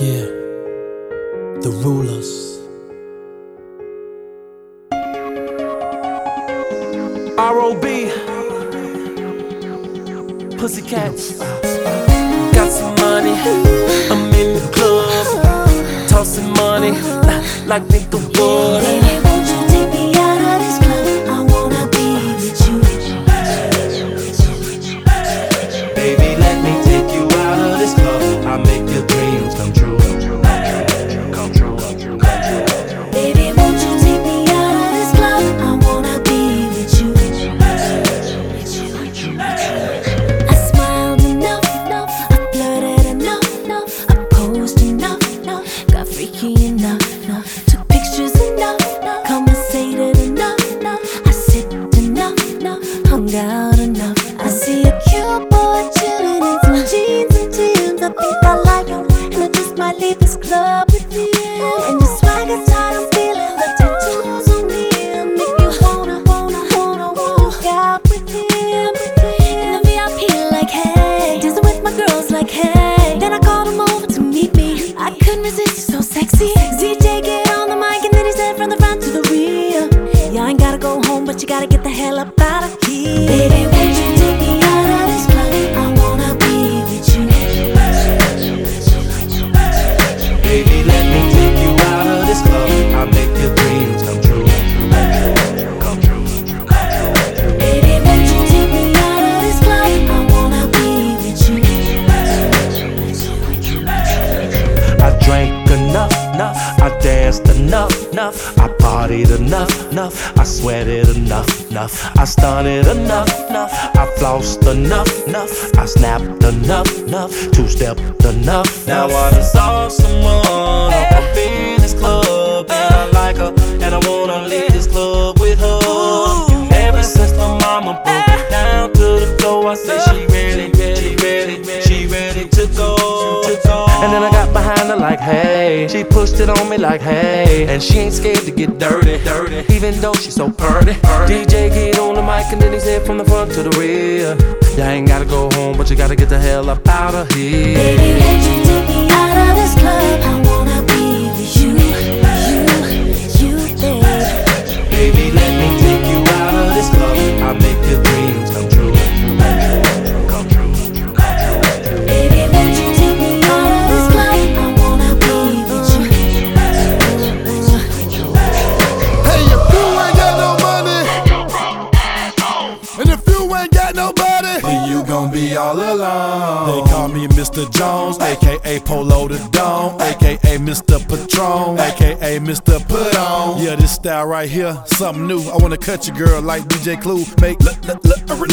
Yeah, the rulers. ROB, Pussycats. Got some money, I'm in the club, tossing money like nigga wood. Freaky enough, enough. Took pictures enough. Conversated enough. I sipped enough. Hung out enough. I see a cute boy chilling in some jeans and jeans. I think I like him, and I just might leave this club with him. And your swagger tight, I'm feeling the tattoos on him. Make me wanna, wanna, wanna walk out with him. In the VIP, like hey, dancing with my girls, like hey. Then I called him over to meet me. I couldn't resist, let me take you out of this club. I'll make your dreams come true. Baby, won't you take me out of this club? I wanna be with you. I drank enough, enough. I danced enough, enough. I partied enough, enough. I sweated enough, enough. I stunted enough, enough. I flossed enough, enough. I snapped enough, enough. Two stepped enough. Now I done saw someone up like, hey. She pushed it on me like, hey. And she ain't scared to get dirty, dirty. Even though she's so purty. DJ get on the mic and then he said from the front to the rear. Y'all ain't gotta go home, but you gotta get the hell up out of here. Baby, won't you take me out of this club? They call me Mr. Jones, aka Polow the Don, aka Mr. Patron, aka Mr. Put On. Yeah, this style right here, something new. I wanna cut your girl like DJ Clue, make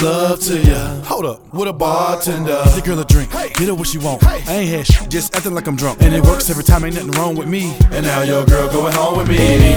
love to ya. Hold up, with a bartender. Get girl a drink, get her what she want. I ain't had shit, just acting like I'm drunk. And it works every time, ain't nothing wrong with me. And now your girl going home with me. Baby,